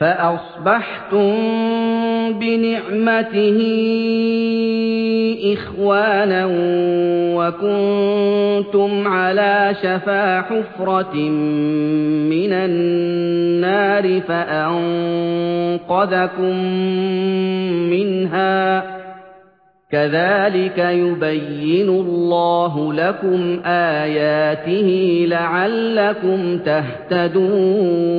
فأصبحتم بنعمته إخوانا وكنتم على شفا حفرة من النار فأنقذكم منها كذلك يبين الله لكم آياته لعلكم تهتدون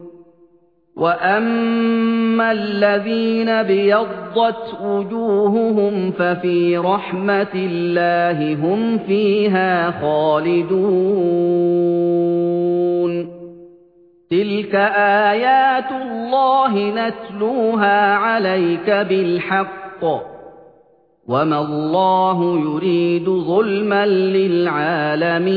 وأما الذين بيضت وجوههم ففي رحمة الله هم فيها خالدون تلك آيات الله نتلوها عليك بالحق وما الله يريد ظلما للعالمين